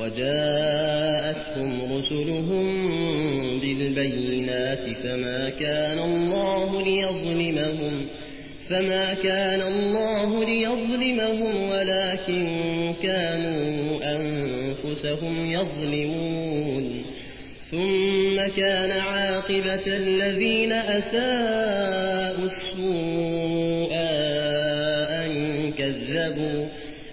وجاءتهم رسلهم بالبينات فما كان الله ليظلمهم فما كان الله ليظلمهم ولكن كانوا أنفسهم يظلمون. ثم كان عاقبة الذين أساءوا السوء أن كذبوا.